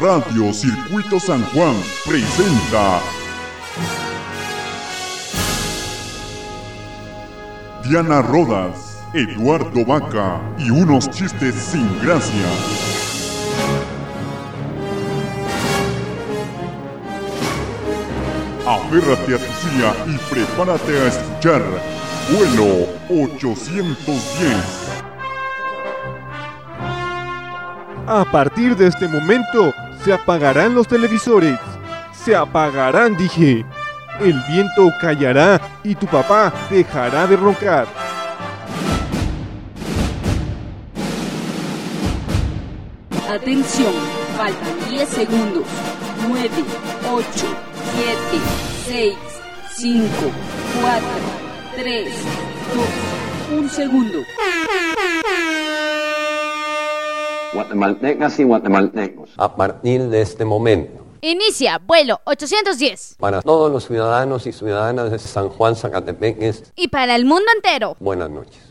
Radio Circuito San Juan presenta Diana Rodas, Eduardo Vaca y unos chistes sin gracia. Aférrate a tu silla y prepárate a escuchar Vuelo 810. A partir de este momento, se apagarán los televisores. Se apagarán, dije. El viento callará y tu papá dejará de roncar. Atención, faltan 10 segundos. 9, 8, 7, 6, 5, 4, 3, 2, 1 segundo. Guatemaltecas y guatemaltecos, a partir de este momento, Inicia vuelo 810. para todos los ciudadanos y ciudadanas de San Juan Zacatepeques, Y para el mundo entero. buenas noches.